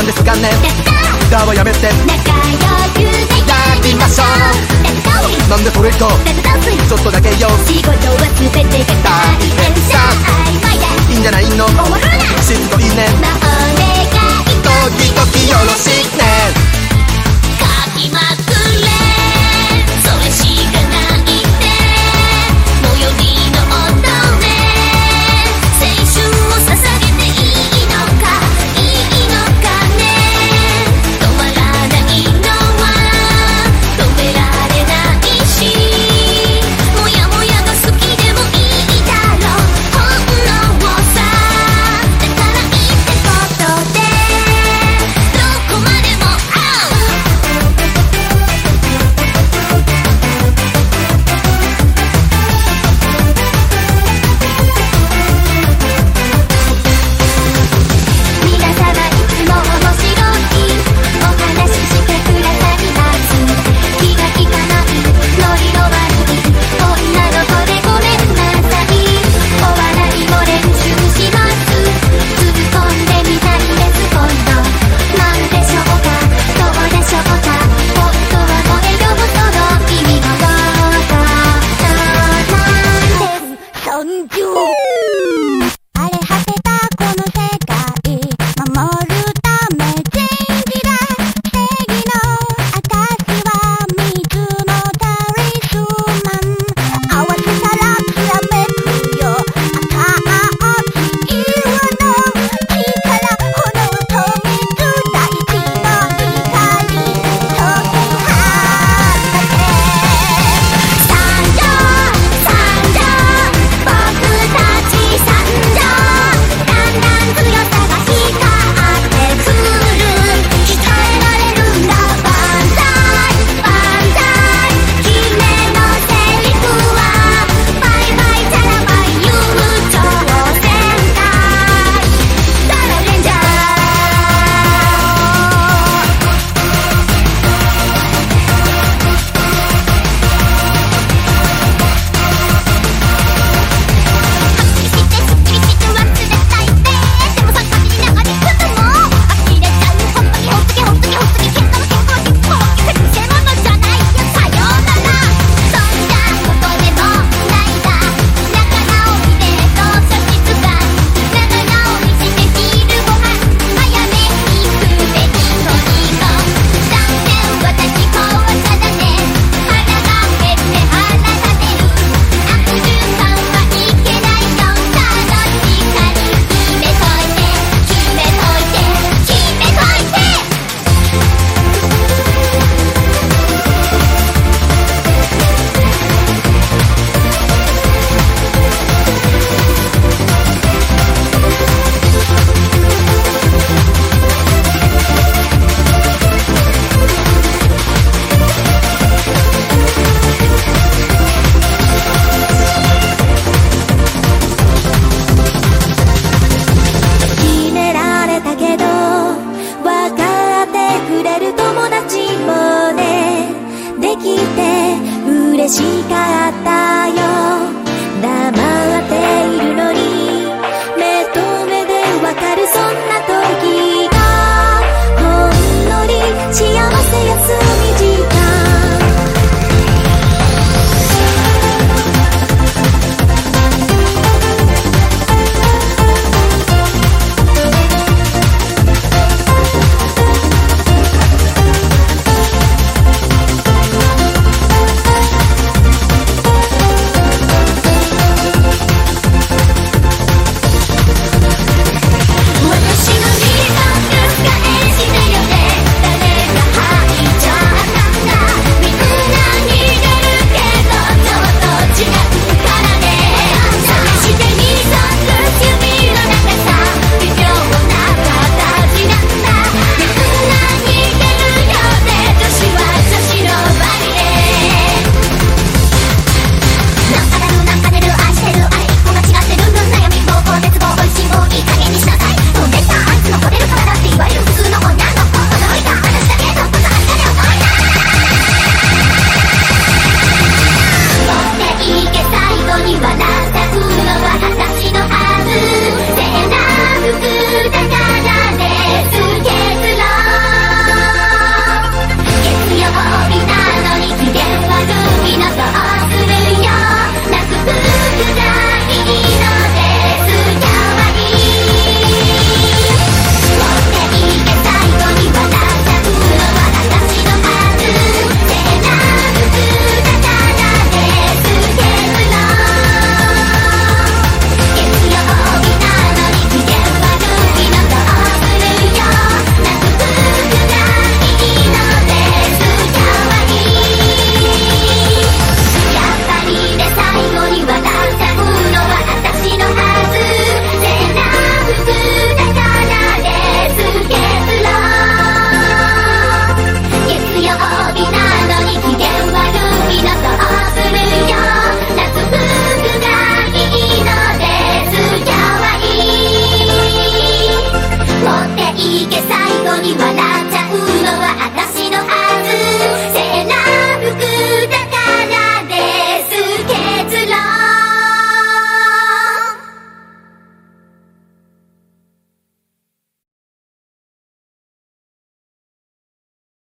なんですかね。歌はやめて仲良くでやりましょう。なんでそれかちょっとだけよ仕事は全てが大変さいいんじゃないの？おもろな。しつこいね。まあお願い。時きよろしい。